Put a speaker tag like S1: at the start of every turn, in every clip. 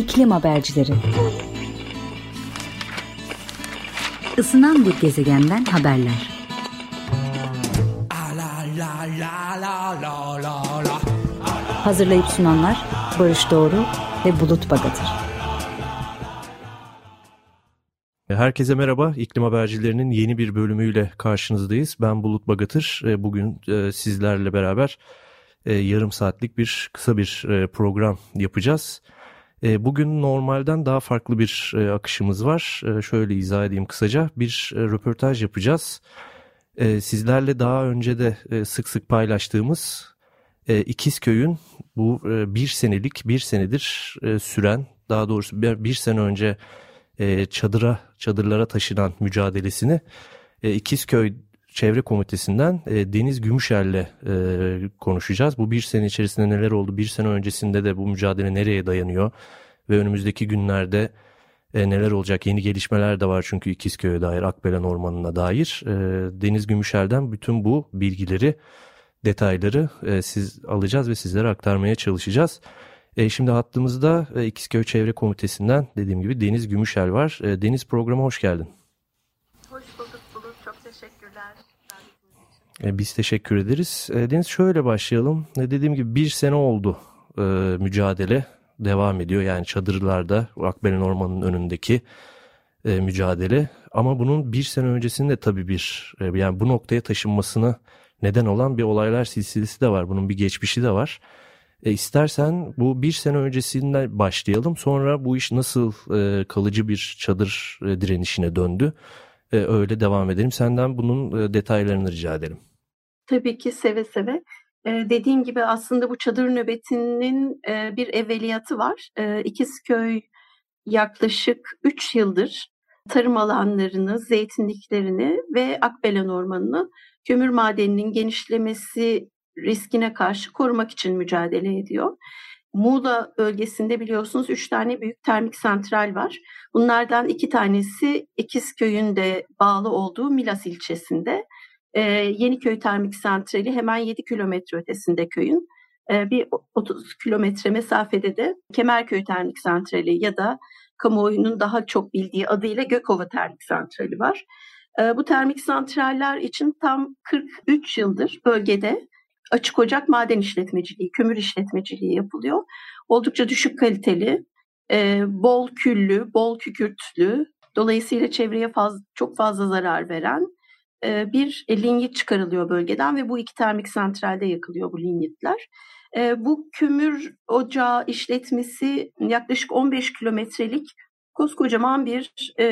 S1: İklim Habercileri Isınan bir gezegenden haberler Hazırlayıp sunanlar Barış Doğru ve Bulut Bagatır
S2: Herkese merhaba. İklim Habercilerinin yeni bir bölümüyle karşınızdayız. Ben Bulut Bagatır. Bugün e, sizlerle beraber e, yarım saatlik bir kısa bir e, program yapacağız. E, bugün normalden daha farklı bir e, akışımız var. E, şöyle izah edeyim kısaca. Bir e, röportaj yapacağız. E, sizlerle daha önce de e, sık sık paylaştığımız e, İkizköy'ün bu e, bir senelik, bir senedir e, süren, daha doğrusu bir, bir sene önce e, çadıra, çadırlara taşınan mücadelesini e, İkizköy Çevre Komitesi'nden e, Deniz Gümüşer'le e, konuşacağız. Bu bir sene içerisinde neler oldu? Bir sene öncesinde de bu mücadele nereye dayanıyor? Ve önümüzdeki günlerde e, neler olacak? Yeni gelişmeler de var çünkü İkizköy'e dair, Akbelen Ormanı'na dair. E, Deniz Gümüşer'den bütün bu bilgileri, detayları e, siz alacağız ve sizlere aktarmaya çalışacağız. E, şimdi hattımızda e, İkizköy Çevre Komitesi'nden dediğim gibi Deniz Gümüşer var. E, Deniz programa hoş geldin. E, biz teşekkür ederiz. E, Deniz şöyle başlayalım. E, dediğim gibi bir sene oldu mücadele devam ediyor. Yani çadırlarda Akbelen Ormanı'nın önündeki mücadele. Ama bunun bir sene öncesinde tabii bir yani bu noktaya taşınmasını neden olan bir olaylar silsilesi de var. Bunun bir geçmişi de var. E, istersen bu bir sene öncesinden başlayalım. Sonra bu iş nasıl e, kalıcı bir çadır e, direnişine döndü. E, öyle devam edelim. Senden bunun e, detaylarını rica edelim.
S3: Tabii ki seve seve. Ee, dediğim gibi aslında bu çadır nöbetinin e, bir evveliyatı var. E, İkizköy yaklaşık 3 yıldır tarım alanlarını, zeytinliklerini ve Akbelen Ormanı'nı kömür madeninin genişlemesi riskine karşı korumak için mücadele ediyor. Muğla bölgesinde biliyorsunuz üç tane büyük termik santral var. Bunlardan iki tanesi İkizköy'ün de bağlı olduğu Milas ilçesinde. E, Yeniköy Termik Santrali hemen 7 kilometre ötesinde köyün. E, bir 30 kilometre mesafede de Kemerköy Termik Santrali ya da kamuoyunun daha çok bildiği adıyla Gökova Termik Santrali var. E, bu termik santraller için tam 43 yıldır bölgede açık ocak maden işletmeciliği, kömür işletmeciliği yapılıyor. Oldukça düşük kaliteli, e, bol küllü, bol kükürtlü, dolayısıyla çevreye faz, çok fazla zarar veren e, bir linyit çıkarılıyor bölgeden ve bu iki termik santralde yakılıyor bu linyitler. E, bu kömür ocağı işletmesi yaklaşık 15 kilometrelik koskocaman bir e,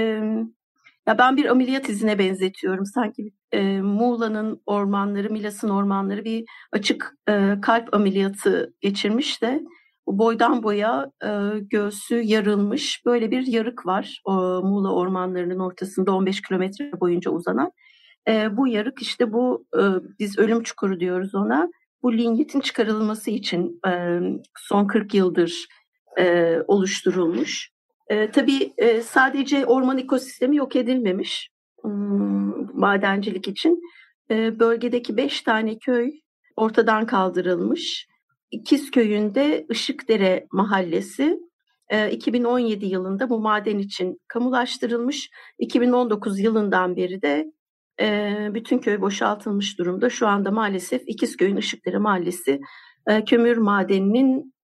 S3: ya ben bir ameliyat izine benzetiyorum. Sanki e, Muğla'nın ormanları, Milas'ın ormanları bir açık e, kalp ameliyatı geçirmiş de boydan boya e, göğsü yarılmış böyle bir yarık var o, Muğla ormanlarının ortasında 15 kilometre boyunca uzanan. E, bu yarık işte bu e, biz ölüm çukuru diyoruz ona. Bu lingitin çıkarılması için e, son 40 yıldır e, oluşturulmuş. E, tabii e, sadece orman ekosistemi yok edilmemiş hmm, madencilik için. E, bölgedeki 5 tane köy ortadan kaldırılmış. İkiz köyünde Işıkdere Mahallesi 2017 yılında bu maden için kamulaştırılmış. 2019 yılından beri de bütün köy boşaltılmış durumda. Şu anda maalesef İkizköy'ün Işıkdere Mahallesi kömür madeninin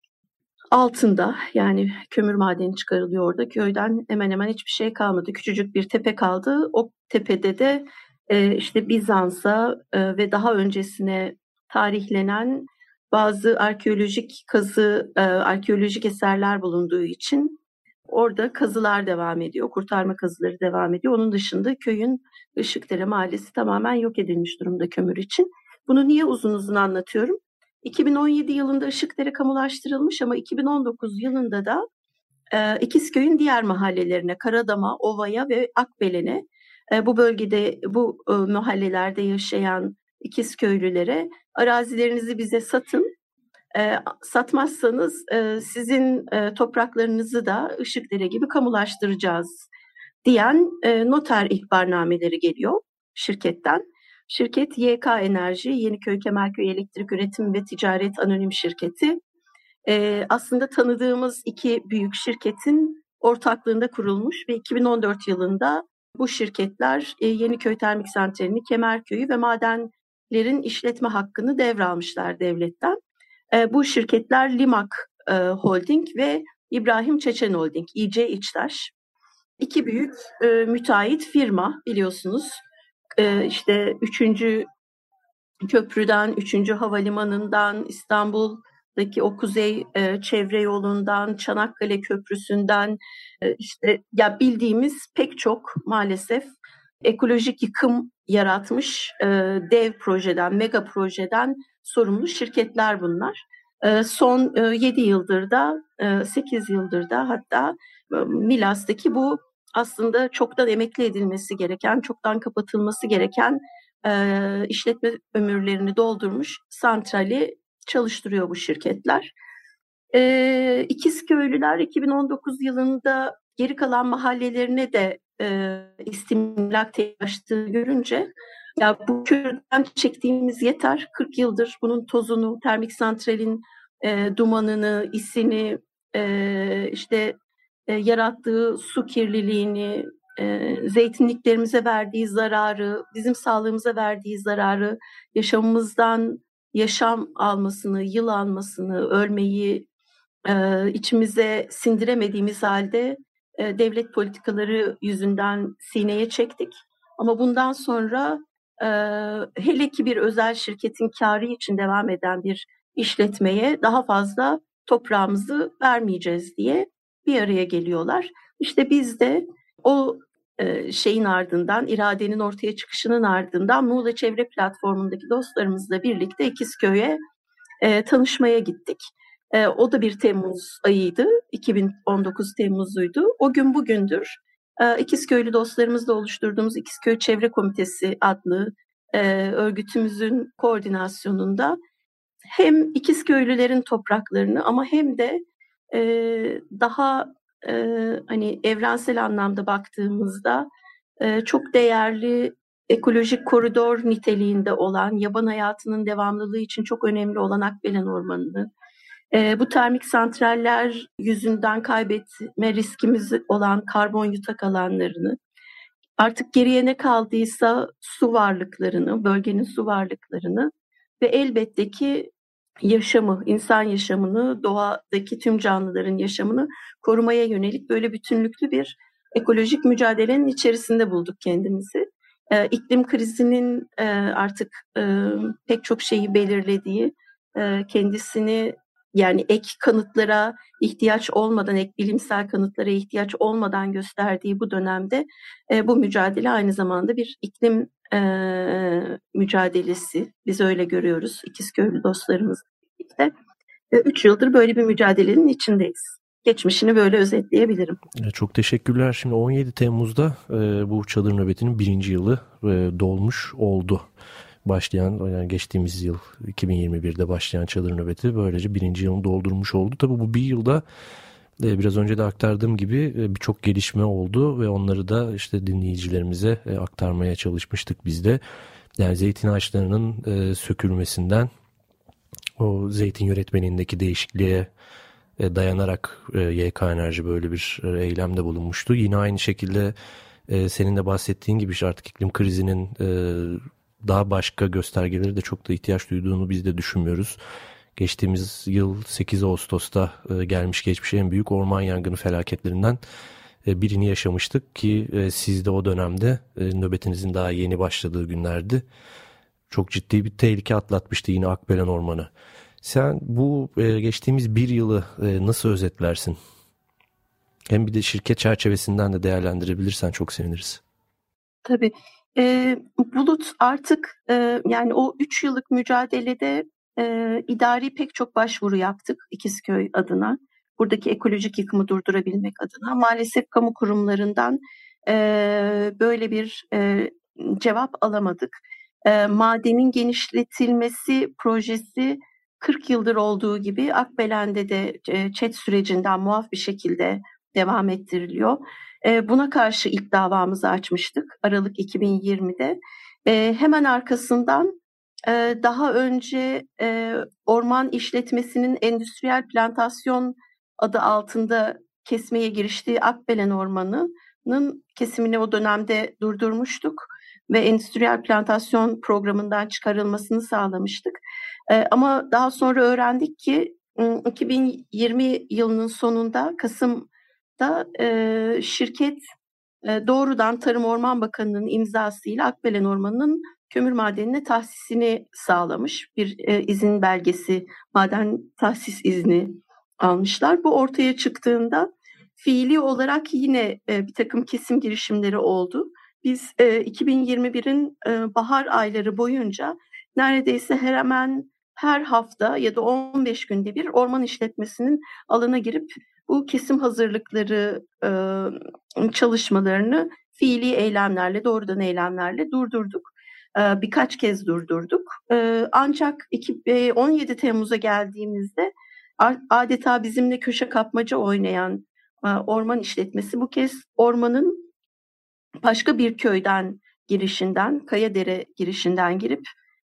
S3: altında yani kömür madeni çıkarılıyor orada. Köyden hemen hemen hiçbir şey kalmadı. Küçücük bir tepe kaldı. O tepede de işte Bizans'a ve daha öncesine tarihlenen bazı arkeolojik kazı, arkeolojik eserler bulunduğu için Orada kazılar devam ediyor, kurtarma kazıları devam ediyor. Onun dışında köyün Işıkdere Mahallesi tamamen yok edilmiş durumda kömür için. Bunu niye uzun uzun anlatıyorum? 2017 yılında Işıkdere kamulaştırılmış ama 2019 yılında da e, İkizköy'ün diğer mahallelerine, Karadam'a, Ova'ya ve Akbelen'e e, bu bölgede, bu e, mahallelerde yaşayan İkizköylülere arazilerinizi bize satın, e, satmazsanız e, sizin e, topraklarınızı da Işıkdere gibi kamulaştıracağız diyen e, noter ihbarnameleri geliyor şirketten. Şirket YK Enerji, Yeniköy Kemerköy Elektrik Üretim ve Ticaret Anonim Şirketi. e, aslında tanıdığımız iki büyük şirketin ortaklığında kurulmuş ve 2014 yılında bu şirketler e, Yeniköy Termik Santrali'ni, Kemerköy'ü ve madenlerin işletme hakkını devralmışlar devletten. E, bu şirketler Limak e, Holding ve İbrahim Çeçen Holding, İC İçtaş. İki büyük e, müteahhit firma biliyorsunuz. E, işte üçüncü köprüden, üçüncü havalimanından, İstanbul'daki o kuzey e, çevre yolundan, Çanakkale Köprüsü'nden, e, işte ya bildiğimiz pek çok maalesef ekolojik yıkım yaratmış e, dev projeden, mega projeden sorumlu şirketler bunlar. E, son e, 7 yıldır da, e, 8 yıldır da hatta Milas'taki bu aslında çoktan emekli edilmesi gereken, çoktan kapatılması gereken e, işletme ömürlerini doldurmuş santrali çalıştırıyor bu şirketler. E, İkizköylüler 2019 yılında geri kalan mahallelerine de e, istimlak telaştığı görünce ya bu köyden çektiğimiz yeter 40 yıldır bunun tozunu, termik santralin e, dumanını, isini, e, işte e, yarattığı su kirliliğini, e, zeytinliklerimize verdiği zararı, bizim sağlığımıza verdiği zararı, yaşamımızdan yaşam almasını, yıl almasını, ölmeyi e, içimize sindiremediğimiz halde e, devlet politikaları yüzünden sineye çektik. Ama bundan sonra e, hele ki bir özel şirketin karı için devam eden bir işletmeye daha fazla toprağımızı vermeyeceğiz diye bir araya geliyorlar. İşte biz de o e, şeyin ardından, iradenin ortaya çıkışının ardından Muğla Çevre Platformu'ndaki dostlarımızla birlikte İkizköy'e e, tanışmaya gittik. E, o da bir Temmuz ayıydı, 2019 Temmuz'uydu. O gün bugündür e, İkizköylü dostlarımızla oluşturduğumuz İkizköy Çevre Komitesi adlı e, örgütümüzün koordinasyonunda hem İkizköylülerin topraklarını ama hem de e, daha e, hani evrensel anlamda baktığımızda e, çok değerli ekolojik koridor niteliğinde olan yaban hayatının devamlılığı için çok önemli olan Akbelen Ormanı'nı, e, bu termik santraller yüzünden kaybetme riskimiz olan karbon yutak alanlarını, artık geriye ne kaldıysa su varlıklarını, bölgenin su varlıklarını ve elbette ki yaşamı, insan yaşamını, doğadaki tüm canlıların yaşamını korumaya yönelik böyle bütünlüklü bir ekolojik mücadelenin içerisinde bulduk kendimizi. E, iklim krizinin e, artık e, pek çok şeyi belirlediği, e, kendisini yani ek kanıtlara ihtiyaç olmadan, ek bilimsel kanıtlara ihtiyaç olmadan gösterdiği bu dönemde e, bu mücadele aynı zamanda bir iklim e, mücadelesi. Biz öyle görüyoruz İkizköylü dostlarımızla birlikte. E, üç yıldır böyle bir mücadelenin içindeyiz. Geçmişini böyle özetleyebilirim.
S2: Çok teşekkürler. Şimdi 17 Temmuz'da e, bu çadır nöbetinin birinci yılı e, dolmuş oldu başlayan yani geçtiğimiz yıl 2021'de başlayan çadır nöbeti böylece birinci yılını doldurmuş oldu. Tabii bu bir yılda e, biraz önce de aktardığım gibi e, birçok gelişme oldu ve onları da işte dinleyicilerimize e, aktarmaya çalışmıştık biz de. Yani zeytin ağaçlarının sökülmesinden o zeytin yönetmenindeki değişikliğe dayanarak YK Enerji böyle bir eylemde bulunmuştu. Yine aynı şekilde senin de bahsettiğin gibi artık iklim krizinin daha başka göstergeleri de çok da ihtiyaç duyduğunu biz de düşünmüyoruz. Geçtiğimiz yıl 8 Ağustos'ta e, gelmiş geçmiş en büyük orman yangını felaketlerinden e, birini yaşamıştık ki e, siz de o dönemde nöbetinizin daha yeni başladığı günlerdi. Çok ciddi bir tehlike atlatmıştı yine Akbelen Ormanı. Sen bu geçtiğimiz bir yılı nasıl özetlersin? Hem bir de şirket çerçevesinden de değerlendirebilirsen çok seviniriz.
S3: Tabii. E, Bulut artık e, yani o üç yıllık mücadelede e, idari pek çok başvuru yaptık İkizköy adına. Buradaki ekolojik yıkımı durdurabilmek adına. Maalesef kamu kurumlarından e, böyle bir e, cevap alamadık. E, madenin genişletilmesi projesi 40 yıldır olduğu gibi Akbelen'de de e, çet sürecinden muaf bir şekilde devam ettiriliyor. E, buna karşı ilk davamızı açmıştık Aralık 2020'de. E, hemen arkasından daha önce orman işletmesinin endüstriyel plantasyon adı altında kesmeye giriştiği Akbelen Ormanı'nın kesimini o dönemde durdurmuştuk ve endüstriyel plantasyon programından çıkarılmasını sağlamıştık. Ama daha sonra öğrendik ki 2020 yılının sonunda Kasım'da şirket doğrudan Tarım Orman Bakanı'nın imzasıyla Akbelen Ormanı'nın kömür madenine tahsisini sağlamış. Bir e, izin belgesi, maden tahsis izni almışlar. Bu ortaya çıktığında fiili olarak yine e, bir takım kesim girişimleri oldu. Biz e, 2021'in e, bahar ayları boyunca neredeyse her hemen her hafta ya da 15 günde bir orman işletmesinin alana girip bu kesim hazırlıkları e, çalışmalarını fiili eylemlerle, doğrudan eylemlerle durdurduk. E, birkaç kez durdurduk. E, ancak 17 Temmuz'a geldiğimizde adeta bizimle köşe kapmaca oynayan orman işletmesi bu kez ormanın başka bir köyden girişinden, Kayadere girişinden girip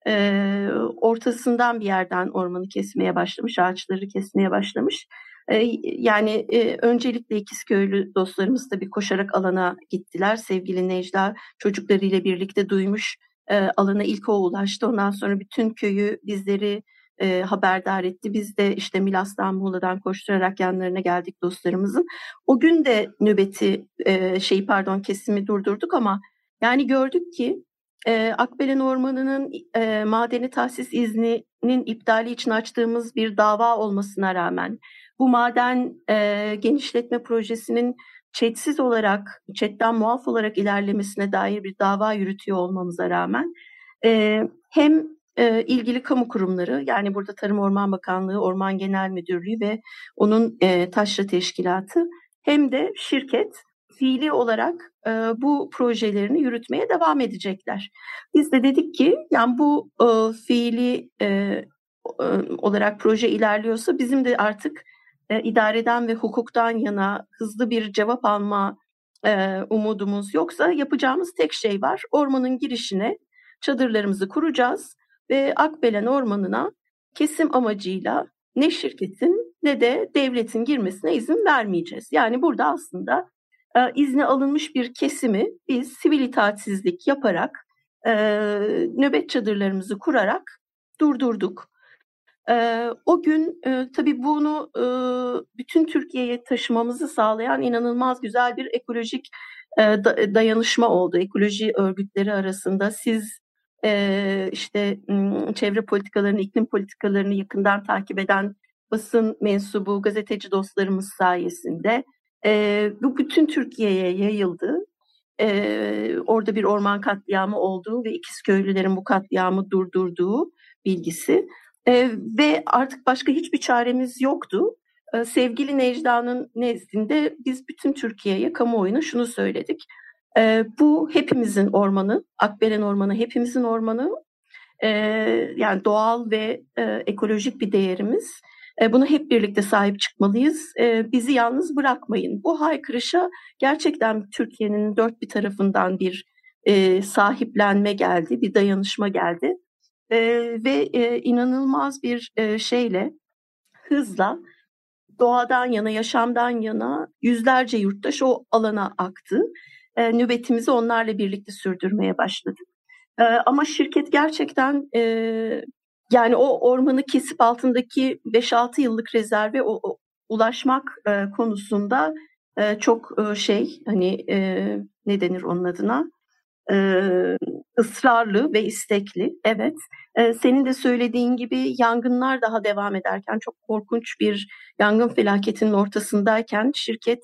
S3: e, ortasından bir yerden ormanı kesmeye başlamış, ağaçları kesmeye başlamış. E, yani e, öncelikle İkizköylü dostlarımız tabii koşarak alana gittiler. Sevgili Necla çocuklarıyla birlikte duymuş e, alana ilk o ulaştı. Ondan sonra bütün köyü bizleri e, haberdar etti. Biz de işte Milas'tan Muğla'dan koşturarak yanlarına geldik dostlarımızın. O gün de nöbeti e, şey pardon kesimi durdurduk ama yani gördük ki e, Akbelen Ormanı'nın e, madeni tahsis izninin iptali için açtığımız bir dava olmasına rağmen bu maden e, genişletme projesinin çetsiz olarak, çetten muaf olarak ilerlemesine dair bir dava yürütüyor olmamıza rağmen e, hem e, ilgili kamu kurumları yani burada Tarım Orman Bakanlığı, Orman Genel Müdürlüğü ve onun e, taşra teşkilatı hem de şirket fiili olarak e, bu projelerini yürütmeye devam edecekler. Biz de dedik ki yani bu e, fiili e, olarak proje ilerliyorsa bizim de artık e, idareden ve hukuktan yana hızlı bir cevap alma e, umudumuz yoksa yapacağımız tek şey var. Ormanın girişine çadırlarımızı kuracağız ve Akbelen Ormanı'na kesim amacıyla ne şirketin ne de devletin girmesine izin vermeyeceğiz. Yani burada aslında e, izni alınmış bir kesimi biz sivil itaatsizlik yaparak e, nöbet çadırlarımızı kurarak durdurduk. E, o gün e, tabii bunu e, bütün Türkiye'ye taşımamızı sağlayan inanılmaz güzel bir ekolojik e, dayanışma oldu. Ekoloji örgütleri arasında siz e, işte çevre politikalarını, iklim politikalarını yakından takip eden basın mensubu, gazeteci dostlarımız sayesinde e, bu bütün Türkiye'ye yayıldı. E, orada bir orman katliamı olduğu ve ikiz köylülerin bu katliamı durdurduğu bilgisi. E, ve artık başka hiçbir çaremiz yoktu. E, sevgili Necda'nın nezdinde biz bütün Türkiye'ye kamuoyuna şunu söyledik. E, bu hepimizin ormanı, Akbelen Ormanı hepimizin ormanı. Yani doğal ve e, ekolojik bir değerimiz. Bunu hep birlikte sahip çıkmalıyız. Bizi yalnız bırakmayın. Bu haykırışa gerçekten Türkiye'nin dört bir tarafından bir e, sahiplenme geldi, bir dayanışma geldi. Ve inanılmaz bir şeyle, hızla doğadan yana, yaşamdan yana yüzlerce yurttaş o alana aktı. Nöbetimizi onlarla birlikte sürdürmeye başladık. Ama şirket gerçekten yani o ormanı kesip altındaki 5-6 yıllık rezerve o, o, ulaşmak e, konusunda e, çok e, şey hani e, ne denir onun adına e, ısrarlı ve istekli. Evet e, senin de söylediğin gibi yangınlar daha devam ederken çok korkunç bir yangın felaketinin ortasındayken şirket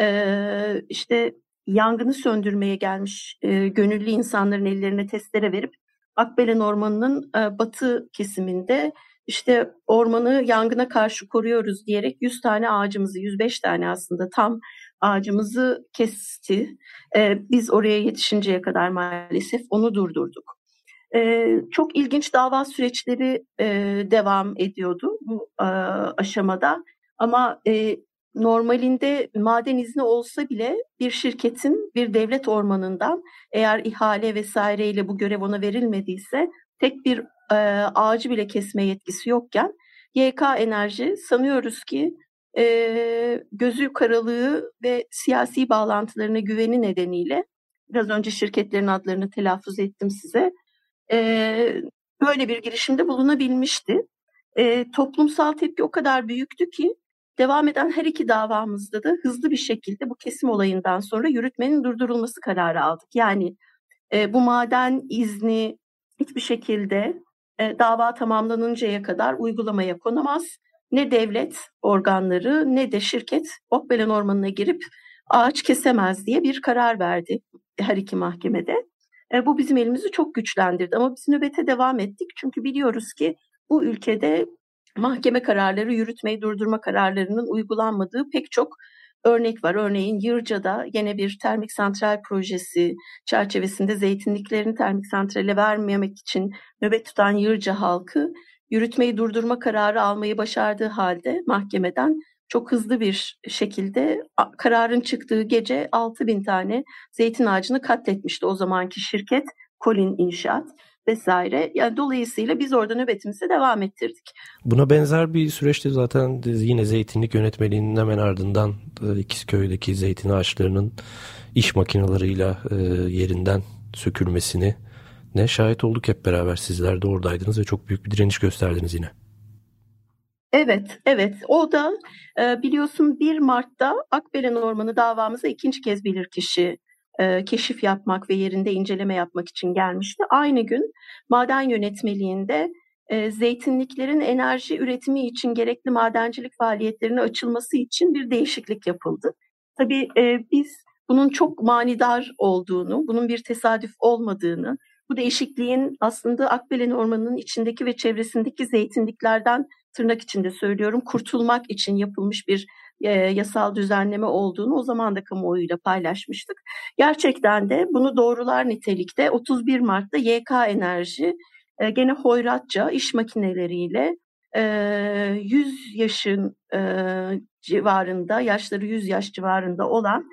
S3: e, işte yangını söndürmeye gelmiş e, gönüllü insanların ellerine testere verip Akbelen Ormanı'nın e, batı kesiminde işte ormanı yangına karşı koruyoruz diyerek 100 tane ağacımızı, 105 tane aslında tam ağacımızı kesti. E, biz oraya yetişinceye kadar maalesef onu durdurduk. E, çok ilginç dava süreçleri e, devam ediyordu bu e, aşamada. Ama e, normalinde maden izni olsa bile bir şirketin bir devlet ormanından eğer ihale vesaireyle bu görev ona verilmediyse tek bir e, ağacı bile kesme yetkisi yokken YK Enerji sanıyoruz ki e, gözü karalığı ve siyasi bağlantılarına güveni nedeniyle biraz önce şirketlerin adlarını telaffuz ettim size. E, böyle bir girişimde bulunabilmişti. E, toplumsal tepki o kadar büyüktü ki devam eden her iki davamızda da hızlı bir şekilde bu kesim olayından sonra yürütmenin durdurulması kararı aldık. Yani e, bu maden izni hiçbir şekilde e, dava tamamlanıncaya kadar uygulamaya konamaz. Ne devlet organları ne de şirket Okbelen Ormanı'na girip ağaç kesemez diye bir karar verdi her iki mahkemede. E, bu bizim elimizi çok güçlendirdi ama biz nöbete devam ettik çünkü biliyoruz ki bu ülkede mahkeme kararları, yürütmeyi durdurma kararlarının uygulanmadığı pek çok örnek var. Örneğin Yırca'da yine bir termik santral projesi çerçevesinde zeytinliklerini termik santrale vermemek için nöbet tutan Yırca halkı yürütmeyi durdurma kararı almayı başardığı halde mahkemeden çok hızlı bir şekilde kararın çıktığı gece 6 bin tane zeytin ağacını katletmişti o zamanki şirket Colin İnşaat vesaire. Yani dolayısıyla biz orada nöbetimize devam ettirdik.
S2: Buna benzer bir süreçte zaten yine zeytinlik yönetmeliğinin hemen ardından e, İkizköy'deki zeytin ağaçlarının iş makinalarıyla e, yerinden sökülmesini ne şahit olduk hep beraber. Sizler de oradaydınız ve çok büyük bir direniş gösterdiniz yine.
S3: Evet, evet. O da e, biliyorsun 1 Mart'ta Akbelen Ormanı davamıza ikinci kez bilirkişi e, keşif yapmak ve yerinde inceleme yapmak için gelmişti. Aynı gün maden yönetmeliğinde e, zeytinliklerin enerji üretimi için gerekli madencilik faaliyetlerine açılması için bir değişiklik yapıldı. Tabii biz bunun çok manidar olduğunu, bunun bir tesadüf olmadığını, bu değişikliğin aslında Akbelen Ormanı'nın içindeki ve çevresindeki zeytinliklerden tırnak içinde söylüyorum kurtulmak için yapılmış bir e, yasal düzenleme olduğunu o zaman da kamuoyuyla paylaşmıştık. Gerçekten de bunu doğrular nitelikte 31 Mart'ta YK Enerji e, gene hoyratça iş makineleriyle e, 100 yaşın e, civarında, yaşları 100 yaş civarında olan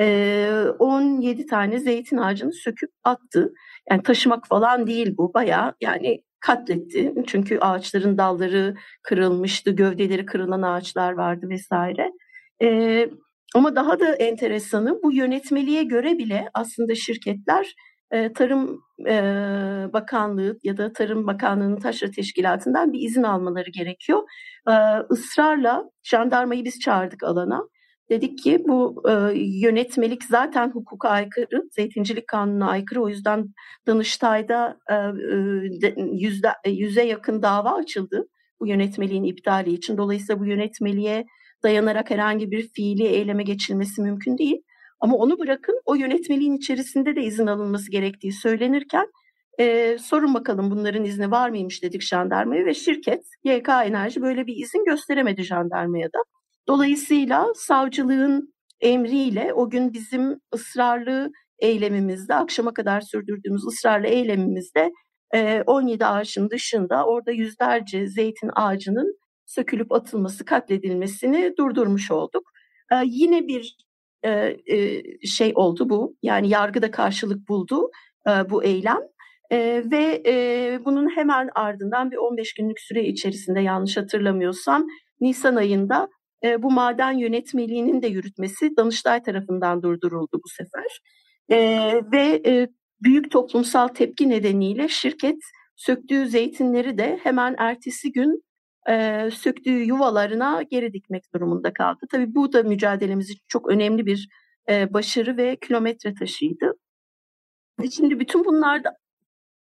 S3: e, 17 tane zeytin ağacını söküp attı. Yani taşımak falan değil bu bayağı yani katletti. Çünkü ağaçların dalları kırılmıştı, gövdeleri kırılan ağaçlar vardı vesaire. Ee, ama daha da enteresanı bu yönetmeliğe göre bile aslında şirketler e, Tarım e, Bakanlığı ya da Tarım Bakanlığı'nın taşra teşkilatından bir izin almaları gerekiyor. E, ısrarla jandarmayı biz çağırdık alana. Dedik ki bu e, yönetmelik zaten hukuka aykırı, zeytincilik kanununa aykırı. O yüzden Danıştay'da e, e, yüzde, yüze yakın dava açıldı bu yönetmeliğin iptali için. Dolayısıyla bu yönetmeliğe dayanarak herhangi bir fiili eyleme geçilmesi mümkün değil. Ama onu bırakın o yönetmeliğin içerisinde de izin alınması gerektiği söylenirken e, sorun bakalım bunların izni var mıymış dedik jandarmaya ve şirket YK Enerji böyle bir izin gösteremedi jandarmaya da. Dolayısıyla savcılığın emriyle o gün bizim ısrarlı eylemimizde, akşama kadar sürdürdüğümüz ısrarlı eylemimizde 17 ağaçın dışında orada yüzlerce zeytin ağacının sökülüp atılması, katledilmesini durdurmuş olduk. Yine bir şey oldu bu, yani yargıda karşılık buldu bu eylem. ve bunun hemen ardından bir 15 günlük süre içerisinde yanlış hatırlamıyorsam Nisan ayında e, bu maden yönetmeliğinin de yürütmesi Danıştay tarafından durduruldu bu sefer. E, ve e, büyük toplumsal tepki nedeniyle şirket söktüğü zeytinleri de hemen ertesi gün e, söktüğü yuvalarına geri dikmek durumunda kaldı. Tabii bu da mücadelemiz için çok önemli bir e, başarı ve kilometre taşıydı. E, şimdi bütün bunlarda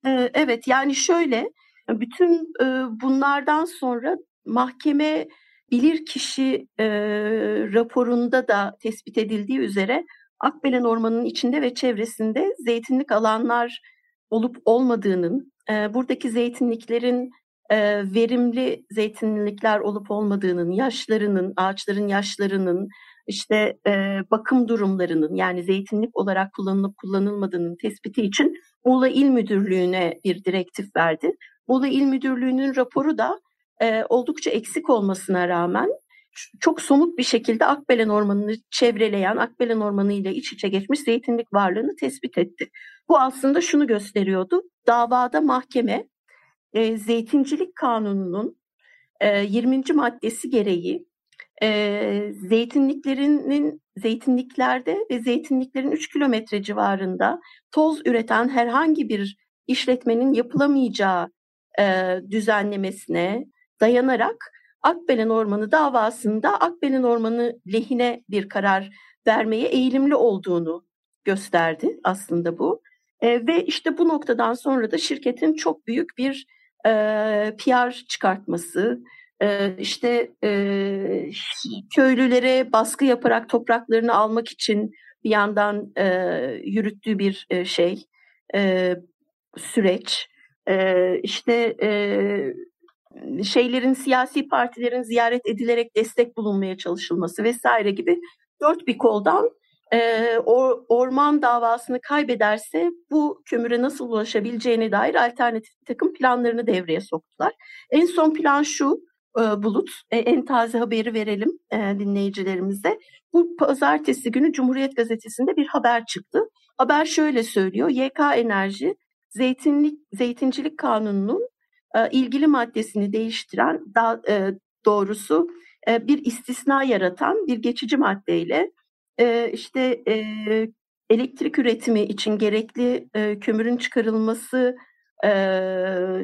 S3: e, evet yani şöyle bütün e, bunlardan sonra mahkeme bilir kişi e, raporunda da tespit edildiği üzere Akbelen Ormanı'nın içinde ve çevresinde zeytinlik alanlar olup olmadığının, e, buradaki zeytinliklerin e, verimli zeytinlikler olup olmadığının, yaşlarının, ağaçların yaşlarının, işte e, bakım durumlarının yani zeytinlik olarak kullanılıp kullanılmadığının tespiti için Muğla İl Müdürlüğü'ne bir direktif verdi. Muğla İl Müdürlüğü'nün raporu da e, oldukça eksik olmasına rağmen çok somut bir şekilde Akbelen Ormanı'nı çevreleyen, Akbelen Ormanı ile iç içe geçmiş zeytinlik varlığını tespit etti. Bu aslında şunu gösteriyordu. Davada mahkeme e, zeytincilik kanununun e, 20. maddesi gereği e, zeytinliklerinin zeytinliklerde ve zeytinliklerin 3 kilometre civarında toz üreten herhangi bir işletmenin yapılamayacağı e, düzenlemesine dayanarak Akbelen Ormanı davasında Akbelen Ormanı lehine bir karar vermeye eğilimli olduğunu gösterdi aslında bu. E, ve işte bu noktadan sonra da şirketin çok büyük bir e, PR çıkartması, e, işte e, köylülere baskı yaparak topraklarını almak için bir yandan e, yürüttüğü bir e, şey, e, süreç. E, işte e, şeylerin siyasi partilerin ziyaret edilerek destek bulunmaya çalışılması vesaire gibi dört bir koldan e, or, orman davasını kaybederse bu kömüre nasıl ulaşabileceğine dair alternatif takım planlarını devreye soktular. En son plan şu, e, Bulut, e, en taze haberi verelim e, dinleyicilerimize. Bu pazartesi günü Cumhuriyet Gazetesi'nde bir haber çıktı. Haber şöyle söylüyor, YK Enerji zeytinlik, zeytincilik kanununun e, ilgili maddesini değiştiren, daha e, doğrusu e, bir istisna yaratan bir geçici maddeyle e, işte elektrik üretimi için gerekli kömürün çıkarılması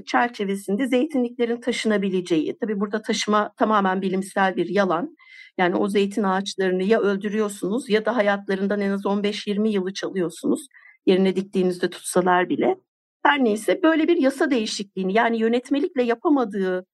S3: çerçevesinde zeytinliklerin taşınabileceği, tabi burada taşıma tamamen bilimsel bir yalan. Yani o zeytin ağaçlarını ya öldürüyorsunuz ya da hayatlarından en az 15-20 yılı çalıyorsunuz. Yerine diktiğinizde tutsalar bile. Her neyse böyle bir yasa değişikliğini yani yönetmelikle yapamadığı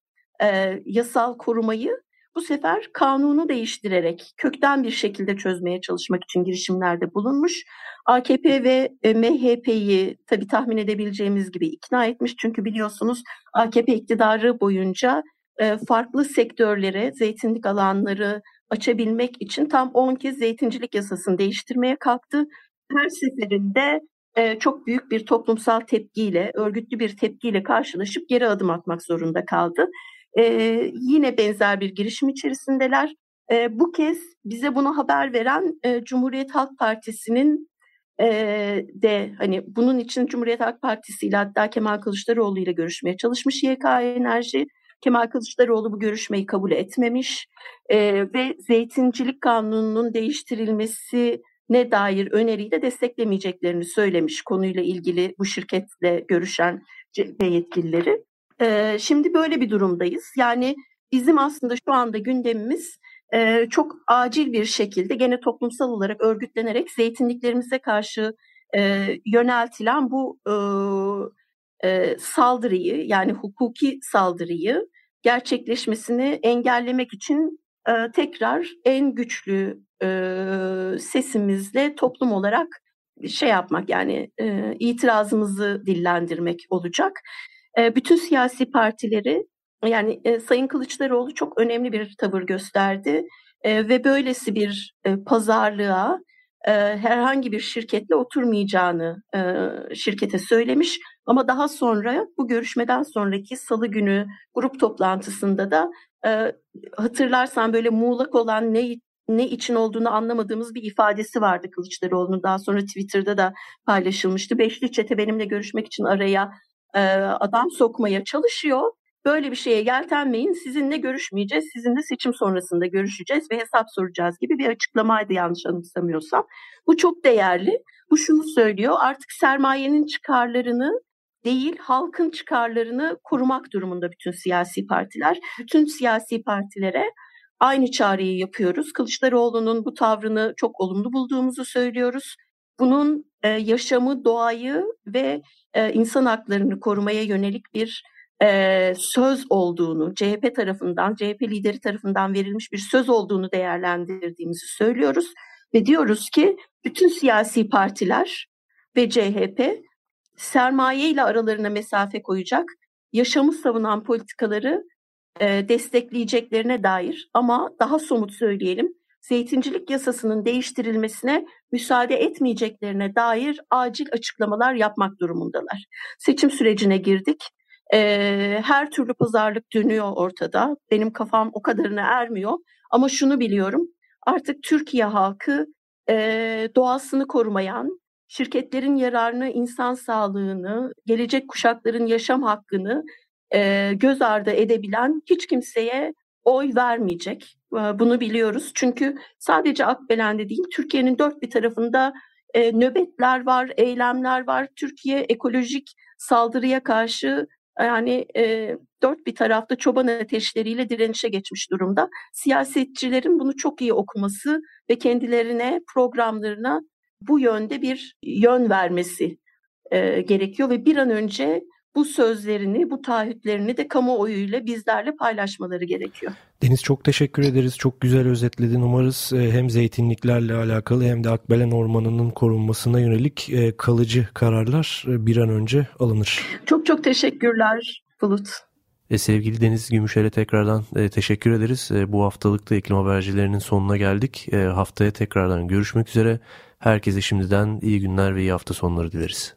S3: e, yasal korumayı bu sefer kanunu değiştirerek kökten bir şekilde çözmeye çalışmak için girişimlerde bulunmuş. AKP ve e, MHP'yi tabii tahmin edebileceğimiz gibi ikna etmiş. Çünkü biliyorsunuz AKP iktidarı boyunca e, farklı sektörlere, zeytinlik alanları açabilmek için tam 10 kez zeytincilik yasasını değiştirmeye kalktı. Her seferinde e, çok büyük bir toplumsal tepkiyle, örgütlü bir tepkiyle karşılaşıp geri adım atmak zorunda kaldı. E, yine benzer bir girişim içerisindeler. E, bu kez bize bunu haber veren Cumhuriyet Halk Partisi'nin de hani bunun için Cumhuriyet Halk Partisi ile hatta Kemal Kılıçdaroğlu ile görüşmeye çalışmış YK Enerji. Kemal Kılıçdaroğlu bu görüşmeyi kabul etmemiş e, ve zeytincilik kanununun değiştirilmesi ne dair öneriyi de desteklemeyeceklerini söylemiş konuyla ilgili bu şirketle görüşen CHP yetkilileri. Ee, şimdi böyle bir durumdayız. Yani bizim aslında şu anda gündemimiz e, çok acil bir şekilde gene toplumsal olarak örgütlenerek zeytinliklerimize karşı e, yöneltilen bu e, e, saldırıyı yani hukuki saldırıyı gerçekleşmesini engellemek için tekrar en güçlü sesimizle toplum olarak şey yapmak yani itirazımızı dillendirmek olacak. Bütün siyasi partileri yani Sayın Kılıçdaroğlu çok önemli bir tavır gösterdi ve böylesi bir pazarlığa herhangi bir şirketle oturmayacağını şirkete söylemiş. Ama daha sonra bu görüşmeden sonraki salı günü grup toplantısında da e, hatırlarsan böyle muğlak olan ne ne için olduğunu anlamadığımız bir ifadesi vardı Kılıçdaroğlu'nun. Daha sonra Twitter'da da paylaşılmıştı. Beşli çete benimle görüşmek için araya e, adam sokmaya çalışıyor. Böyle bir şeye yeltenmeyin. Sizinle görüşmeyeceğiz. Sizinle seçim sonrasında görüşeceğiz ve hesap soracağız gibi bir açıklamaydı yanlış anımsamıyorsam. Bu çok değerli. Bu şunu söylüyor. Artık sermayenin çıkarlarını değil halkın çıkarlarını korumak durumunda bütün siyasi partiler. Bütün siyasi partilere aynı çağrıyı yapıyoruz. Kılıçdaroğlu'nun bu tavrını çok olumlu bulduğumuzu söylüyoruz. Bunun e, yaşamı, doğayı ve e, insan haklarını korumaya yönelik bir e, söz olduğunu, CHP tarafından, CHP lideri tarafından verilmiş bir söz olduğunu değerlendirdiğimizi söylüyoruz. Ve diyoruz ki bütün siyasi partiler ve CHP sermaye ile aralarına mesafe koyacak, yaşamı savunan politikaları e, destekleyeceklerine dair ama daha somut söyleyelim, zeytincilik yasasının değiştirilmesine müsaade etmeyeceklerine dair acil açıklamalar yapmak durumundalar. Seçim sürecine girdik. E, her türlü pazarlık dönüyor ortada. Benim kafam o kadarına ermiyor. Ama şunu biliyorum, artık Türkiye halkı e, doğasını korumayan, şirketlerin yararını, insan sağlığını, gelecek kuşakların yaşam hakkını e, göz ardı edebilen hiç kimseye oy vermeyecek. E, bunu biliyoruz. Çünkü sadece Akbelen'de değil, Türkiye'nin dört bir tarafında e, nöbetler var, eylemler var. Türkiye ekolojik saldırıya karşı yani e, dört bir tarafta çoban ateşleriyle direnişe geçmiş durumda. Siyasetçilerin bunu çok iyi okuması ve kendilerine programlarına bu yönde bir yön vermesi e, gerekiyor ve bir an önce bu sözlerini, bu taahhütlerini de kamuoyuyla bizlerle paylaşmaları gerekiyor.
S2: Deniz çok teşekkür ederiz. Çok güzel özetledin. Umarız e, hem zeytinliklerle alakalı hem de Akbelen Ormanı'nın korunmasına yönelik e, kalıcı kararlar e, bir an önce alınır.
S3: Çok çok teşekkürler Bulut.
S2: E, sevgili Deniz Gümüşer'e tekrardan e, teşekkür ederiz. E, bu haftalık da iklim habercilerinin sonuna geldik. E, haftaya tekrardan görüşmek üzere. Herkese şimdiden iyi günler ve iyi hafta sonları dileriz.